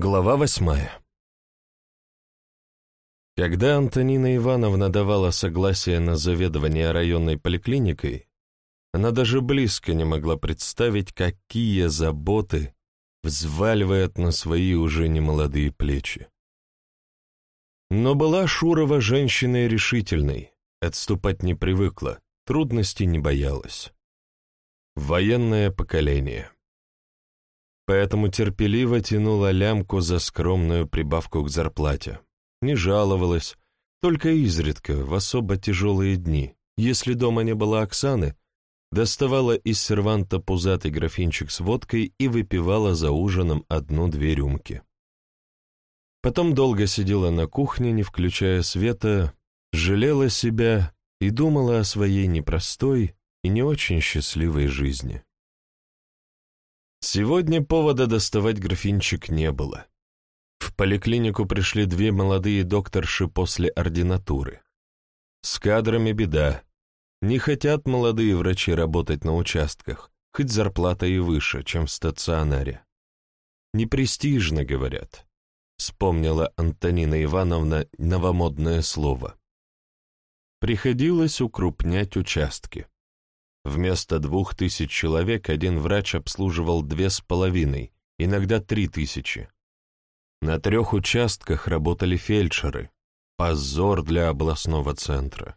Глава восьмая Когда Антонина Ивановна давала согласие на заведование районной поликлиникой, она даже близко не могла представить, какие заботы взваливает на свои уже немолодые плечи. Но была Шурова женщиной решительной, отступать не привыкла, трудностей не боялась. Военное поколение поэтому терпеливо тянула лямку за скромную прибавку к зарплате. Не жаловалась, только изредка, в особо тяжелые дни, если дома не было Оксаны, доставала из серванта пузатый графинчик с водкой и выпивала за ужином одну-две рюмки. Потом долго сидела на кухне, не включая света, жалела себя и думала о своей непростой и не очень счастливой жизни. Сегодня повода доставать графинчик не было. В поликлинику пришли две молодые докторши после ординатуры. С кадрами беда. Не хотят молодые врачи работать на участках, хоть зарплата и выше, чем в стационаре. Непрестижно, говорят. Вспомнила Антонина Ивановна новомодное слово. Приходилось укрупнять участки. Вместо двух тысяч человек один врач обслуживал две с половиной, иногда три тысячи. На трех участках работали фельдшеры. Позор для областного центра.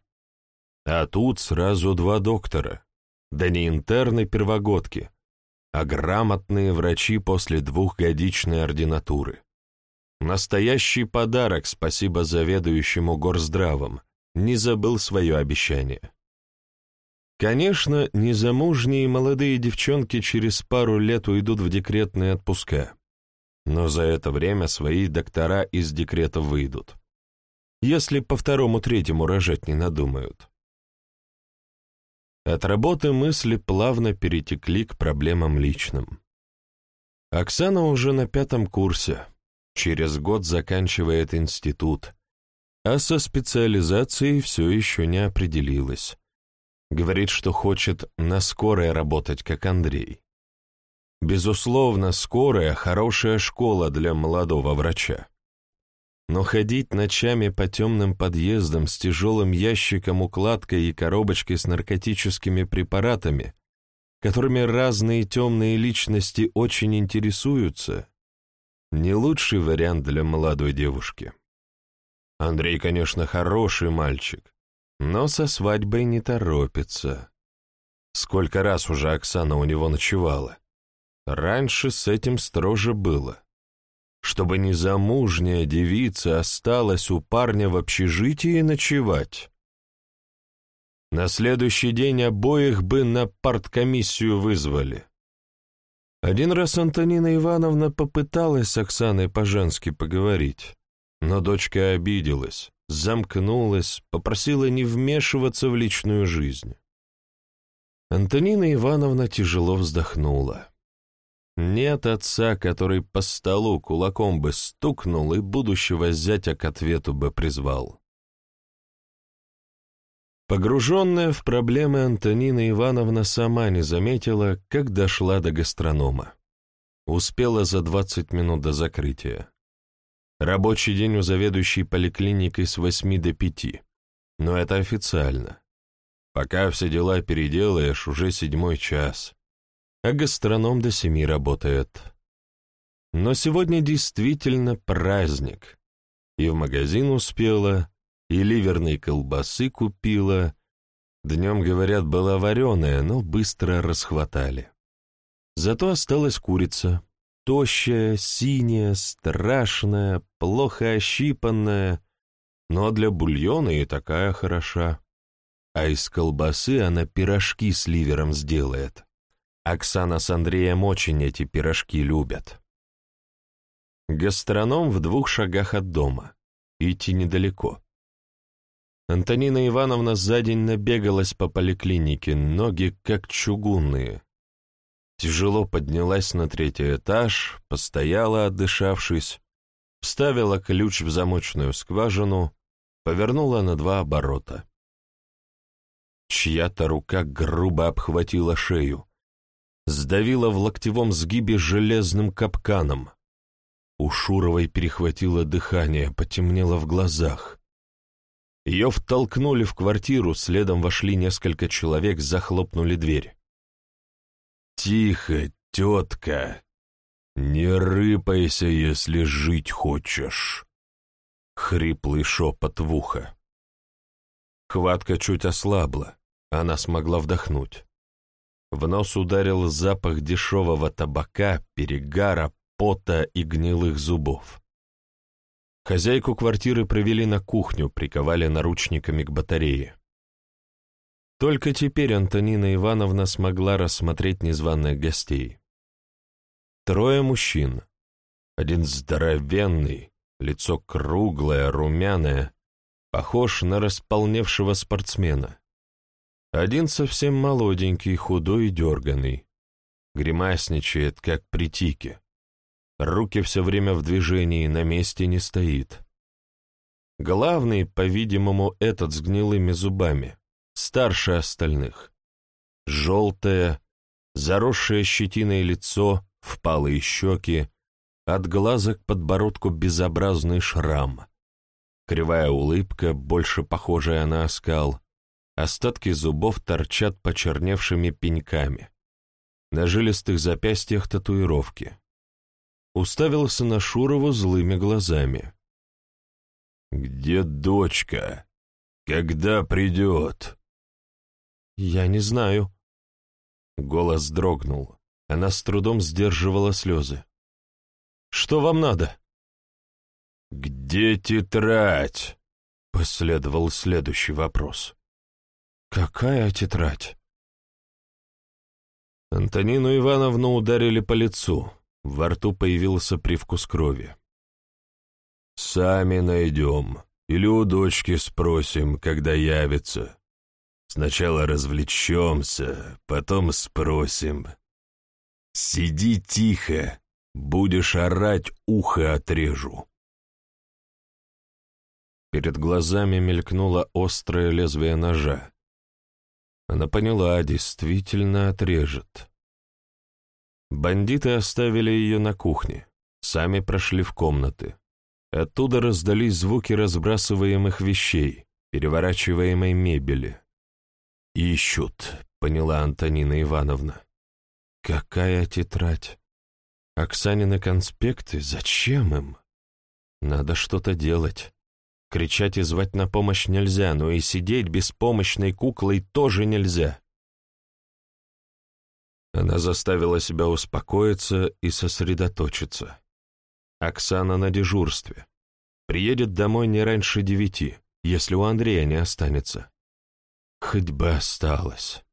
А тут сразу два доктора. Да не интерны первогодки, а грамотные врачи после двухгодичной ординатуры. Настоящий подарок, спасибо заведующему горздравом. Не забыл свое обещание. Конечно, незамужние молодые девчонки через пару лет уйдут в декретные отпуска, но за это время свои доктора из декрета выйдут, если по второму-третьему рожать не надумают. От работы мысли плавно перетекли к проблемам личным. Оксана уже на пятом курсе, через год заканчивает институт, а со специализацией все еще не определилась. Говорит, что хочет на скорой работать, как Андрей. Безусловно, скорая – хорошая школа для молодого врача. Но ходить ночами по темным подъездам с тяжелым ящиком, укладкой и коробочкой с наркотическими препаратами, которыми разные темные личности очень интересуются, не лучший вариант для молодой девушки. Андрей, конечно, хороший мальчик, но со свадьбой не торопится. Сколько раз уже Оксана у него ночевала. Раньше с этим строже было. Чтобы незамужняя девица осталась у парня в общежитии ночевать. На следующий день обоих бы на парткомиссию вызвали. Один раз Антонина Ивановна попыталась с Оксаной по-женски поговорить, но дочка обиделась замкнулась, попросила не вмешиваться в личную жизнь. Антонина Ивановна тяжело вздохнула. Нет отца, который по столу кулаком бы стукнул и будущего зятя к ответу бы призвал. Погруженная в проблемы Антонина Ивановна сама не заметила, как дошла до гастронома. Успела за двадцать минут до закрытия. Рабочий день у заведующей поликлиникой с восьми до пяти. Но это официально. Пока все дела переделаешь, уже седьмой час. А гастроном до семи работает. Но сегодня действительно праздник. И в магазин успела, и ливерные колбасы купила. Днем, говорят, была вареная, но быстро расхватали. Зато осталась курица. Тощая, синяя, страшная, плохо ощипанная, но для бульона и такая хороша. А из колбасы она пирожки с ливером сделает. Оксана с Андреем очень эти пирожки любят. Гастроном в двух шагах от дома. Идти недалеко. Антонина Ивановна за день набегалась по поликлинике, ноги как чугунные. Тяжело поднялась на третий этаж, постояла, отдышавшись, вставила ключ в замочную скважину, повернула на два оборота. Чья-то рука грубо обхватила шею, сдавила в локтевом сгибе железным капканом. У Шуровой перехватило дыхание, потемнело в глазах. Ее втолкнули в квартиру, следом вошли несколько человек, захлопнули дверь. «Тихо, тетка! Не рыпайся, если жить хочешь!» Хриплый шепот в ухо. Хватка чуть ослабла, она смогла вдохнуть. В нос ударил запах дешевого табака, перегара, пота и гнилых зубов. Хозяйку квартиры провели на кухню, приковали наручниками к батарее. Только теперь Антонина Ивановна смогла рассмотреть незваных гостей. Трое мужчин. Один здоровенный, лицо круглое, румяное, похож на располневшего спортсмена. Один совсем молоденький, худой и дерганый. Гримасничает, как при тике. Руки все время в движении, на месте не стоит. Главный, по-видимому, этот с гнилыми зубами, старше остальных. Желтое, заросшее щетиной лицо, впалые щеки, от глаза к подбородку безобразный шрам. Кривая улыбка, больше похожая на оскал, Остатки зубов торчат почерневшими пеньками. На жилистых запястьях татуировки. Уставился на Шурову злыми глазами. «Где дочка? Когда придет?» «Я не знаю». Голос дрогнул. Она с трудом сдерживала слезы. «Что вам надо?» «Где тетрадь?» — последовал следующий вопрос. «Какая тетрадь?» Антонину Ивановну ударили по лицу. Во рту появился привкус крови. «Сами найдем. Или у дочки спросим, когда явится. Сначала развлечемся, потом спросим. Сиди тихо, будешь орать, ухо отрежу». Перед глазами мелькнуло острое лезвие ножа. Она поняла, действительно отрежет. Бандиты оставили ее на кухне, сами прошли в комнаты. Оттуда раздались звуки разбрасываемых вещей, переворачиваемой мебели. «Ищут», — поняла Антонина Ивановна. «Какая тетрадь? Оксанины конспекты? Зачем им? Надо что-то делать. Кричать и звать на помощь нельзя, но и сидеть беспомощной куклой тоже нельзя. Она заставила себя успокоиться и сосредоточиться. Оксана на дежурстве. Приедет домой не раньше девяти, если у Андрея не останется. Хоть бы осталось.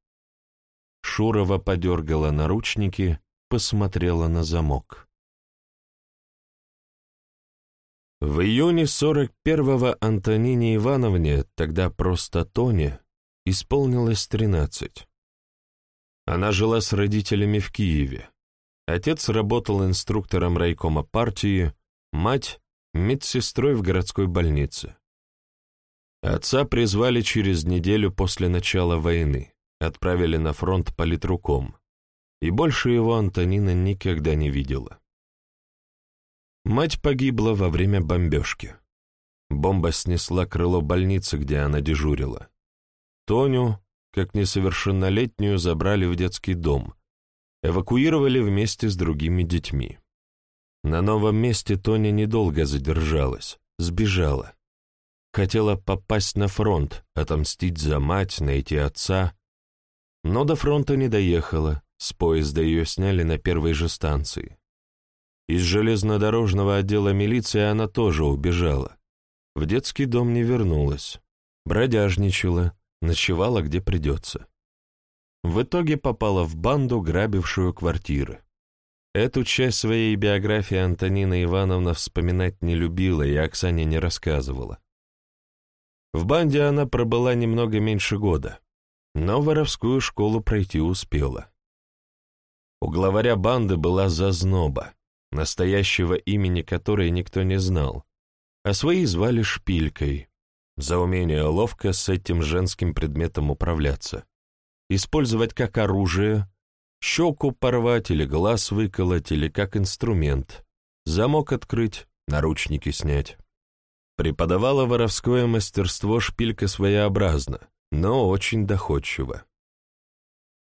Шурова подергала наручники, посмотрела на замок. В июне 41-го Антонине Ивановне, тогда просто Тоне, исполнилось 13. Она жила с родителями в Киеве. Отец работал инструктором райкома партии, мать — медсестрой в городской больнице. Отца призвали через неделю после начала войны, отправили на фронт политруком, и больше его Антонина никогда не видела. Мать погибла во время бомбежки. Бомба снесла крыло больницы, где она дежурила. Тоню, как несовершеннолетнюю, забрали в детский дом, эвакуировали вместе с другими детьми. На новом месте Тоня недолго задержалась, сбежала. Хотела попасть на фронт, отомстить за мать, найти отца. Но до фронта не доехала, с поезда ее сняли на первой же станции. Из железнодорожного отдела милиции она тоже убежала. В детский дом не вернулась. Бродяжничала, ночевала где придется. В итоге попала в банду, грабившую квартиры. Эту часть своей биографии Антонина Ивановна вспоминать не любила и Оксане не рассказывала. В банде она пробыла немного меньше года, но воровскую школу пройти успела. У главаря банды была зазноба, настоящего имени которой никто не знал, а свои звали Шпилькой, за умение ловко с этим женским предметом управляться, использовать как оружие, щеку порвать или глаз выколоть или как инструмент, замок открыть, наручники снять. Преподавала воровское мастерство шпилька своеобразно, но очень доходчиво.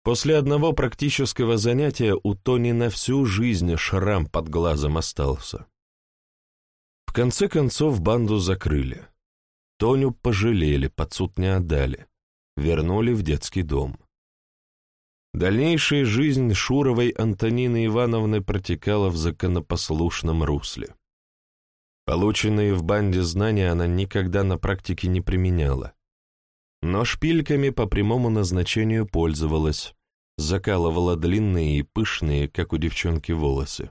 После одного практического занятия у Тони на всю жизнь шрам под глазом остался. В конце концов банду закрыли. Тоню пожалели, под суд не отдали. Вернули в детский дом. Дальнейшая жизнь Шуровой Антонины Ивановны протекала в законопослушном русле. Полученные в банде знания она никогда на практике не применяла. Но шпильками по прямому назначению пользовалась, закалывала длинные и пышные, как у девчонки, волосы.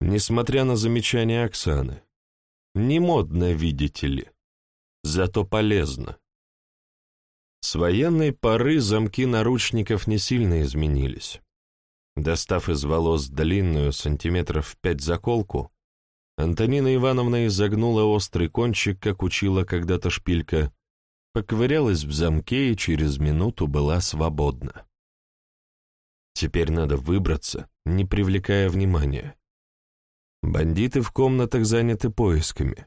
Несмотря на замечания Оксаны, не модно, видите ли, зато полезно. С военной поры замки наручников не сильно изменились. Достав из волос длинную сантиметров пять заколку, Антонина Ивановна изогнула острый кончик, как учила когда-то шпилька, поковырялась в замке и через минуту была свободна. Теперь надо выбраться, не привлекая внимания. Бандиты в комнатах заняты поисками,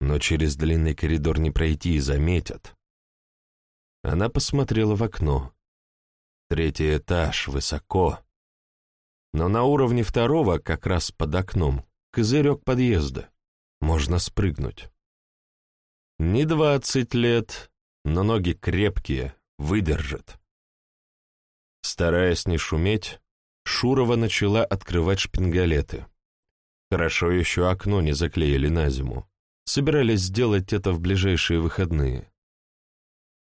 но через длинный коридор не пройти и заметят. Она посмотрела в окно. Третий этаж, высоко. Но на уровне второго, как раз под окном, козырек подъезда. Можно спрыгнуть. Не двадцать лет, но ноги крепкие, выдержат. Стараясь не шуметь, Шурова начала открывать шпингалеты. Хорошо еще окно не заклеили на зиму. Собирались сделать это в ближайшие выходные.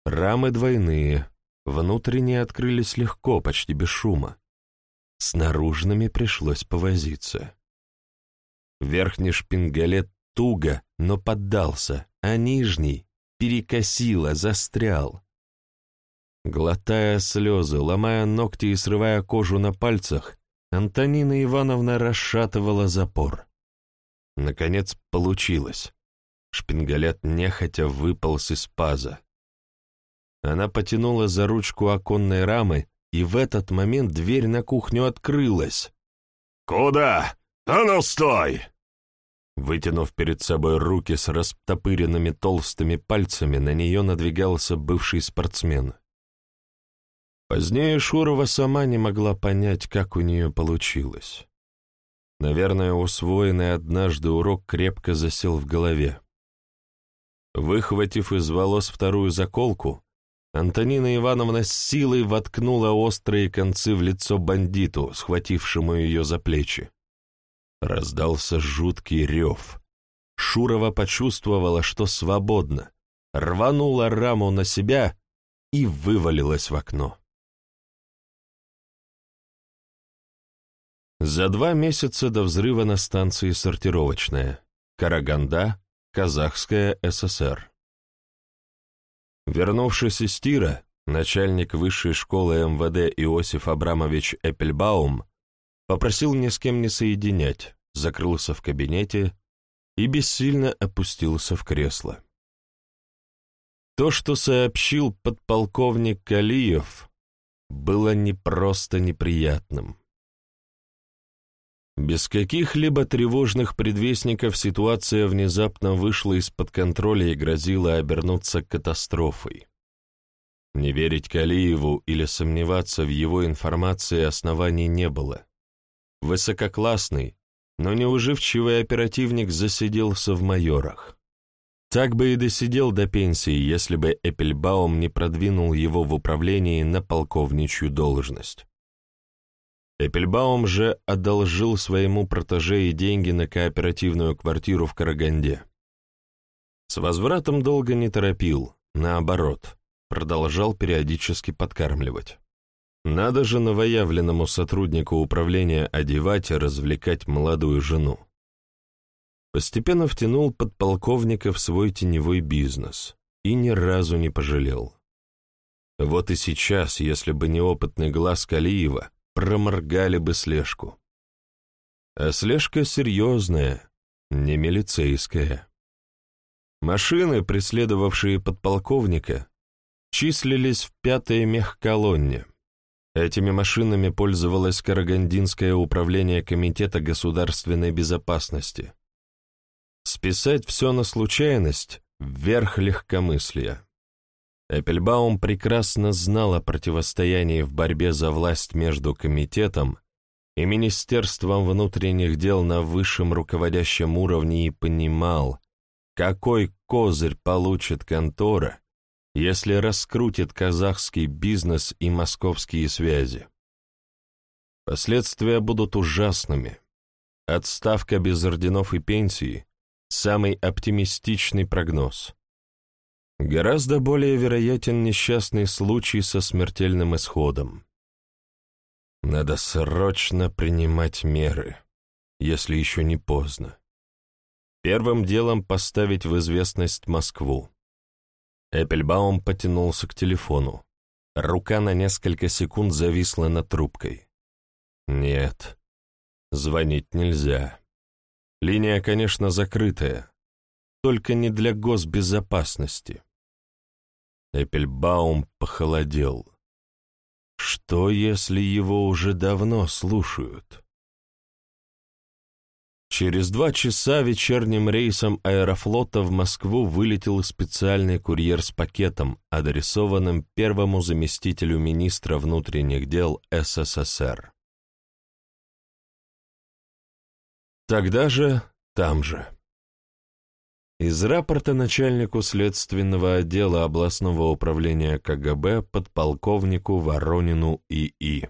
Рамы двойные, внутренние открылись легко, почти без шума. С наружными пришлось повозиться. Верхний шпингалет туго, но поддался, а нижний перекосило, застрял. Глотая слезы, ломая ногти и срывая кожу на пальцах, Антонина Ивановна расшатывала запор. Наконец получилось. Шпингалет нехотя выполз из паза. Она потянула за ручку оконной рамы, и в этот момент дверь на кухню открылась. «Куда? А ну стой!» Вытянув перед собой руки с растопыренными толстыми пальцами, на нее надвигался бывший спортсмен. Позднее Шурова сама не могла понять, как у нее получилось. Наверное, усвоенный однажды урок крепко засел в голове. Выхватив из волос вторую заколку, Антонина Ивановна с силой воткнула острые концы в лицо бандиту, схватившему ее за плечи. Раздался жуткий рев. Шурова почувствовала, что свободно, рванула раму на себя и вывалилась в окно. За два месяца до взрыва на станции «Сортировочная», Караганда, Казахская ССР. Вернувшись из тира, начальник высшей школы МВД Иосиф Абрамович Эппельбаум попросил ни с кем не соединять, закрылся в кабинете и бессильно опустился в кресло. То, что сообщил подполковник Калиев, было не просто неприятным. Без каких-либо тревожных предвестников ситуация внезапно вышла из-под контроля и грозила обернуться катастрофой. Не верить Калиеву или сомневаться в его информации оснований не было. Высококлассный, но неуживчивый оперативник засиделся в майорах. Так бы и досидел до пенсии, если бы Эппельбаум не продвинул его в управлении на полковничью должность. Эппельбаум же одолжил своему протеже и деньги на кооперативную квартиру в Караганде. С возвратом долго не торопил, наоборот, продолжал периодически подкармливать. Надо же новоявленному сотруднику управления одевать и развлекать молодую жену. Постепенно втянул подполковника в свой теневой бизнес и ни разу не пожалел. Вот и сейчас, если бы не опытный глаз Калиева, проморгали бы слежку. А слежка серьезная, не милицейская. Машины, преследовавшие подполковника, числились в пятой мехколонне. Этими машинами пользовалось Карагандинское управление Комитета государственной безопасности. Списать все на случайность — верх легкомыслия. Эппельбаум прекрасно знал о противостоянии в борьбе за власть между комитетом и Министерством внутренних дел на высшем руководящем уровне и понимал, какой козырь получит контора, если раскрутит казахский бизнес и московские связи. Последствия будут ужасными. Отставка без орденов и пенсии – самый оптимистичный прогноз. Гораздо более вероятен несчастный случай со смертельным исходом. Надо срочно принимать меры, если еще не поздно. Первым делом поставить в известность Москву. Эппельбаум потянулся к телефону. Рука на несколько секунд зависла над трубкой. Нет, звонить нельзя. Линия, конечно, закрытая, только не для госбезопасности. Эппельбаум похолодел. Что, если его уже давно слушают? Через два часа вечерним рейсом аэрофлота в Москву вылетел специальный курьер с пакетом, адресованным первому заместителю министра внутренних дел СССР. Тогда же, там же. Из рапорта начальнику следственного отдела областного управления КГБ подполковнику Воронину ИИ.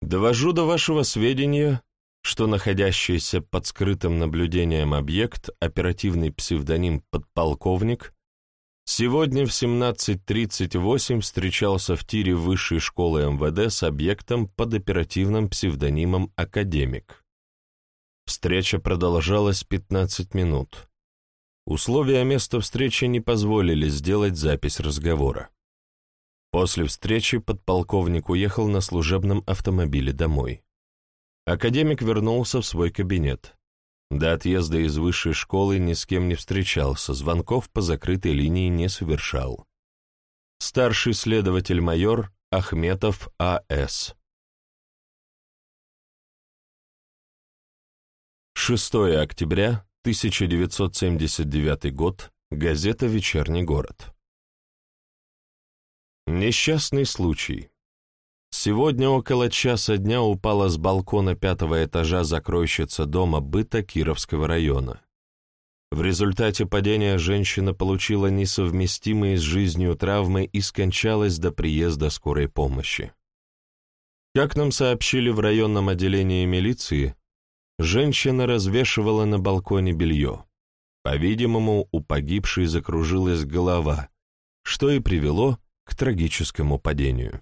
Довожу до вашего сведения, что находящийся под скрытым наблюдением объект, оперативный псевдоним «подполковник», сегодня в 17.38 встречался в тире высшей школы МВД с объектом под оперативным псевдонимом «Академик». Встреча продолжалась 15 минут. Условия места встречи не позволили сделать запись разговора. После встречи подполковник уехал на служебном автомобиле домой. Академик вернулся в свой кабинет. До отъезда из высшей школы ни с кем не встречался, звонков по закрытой линии не совершал. Старший следователь-майор Ахметов А.С. 6 октября 1979 год, газета «Вечерний город». Несчастный случай. Сегодня около часа дня упала с балкона пятого этажа закройщица дома быта Кировского района. В результате падения женщина получила несовместимые с жизнью травмы и скончалась до приезда скорой помощи. Как нам сообщили в районном отделении милиции, женщина развешивала на балконе белье. По-видимому, у погибшей закружилась голова, что и привело к трагическому падению.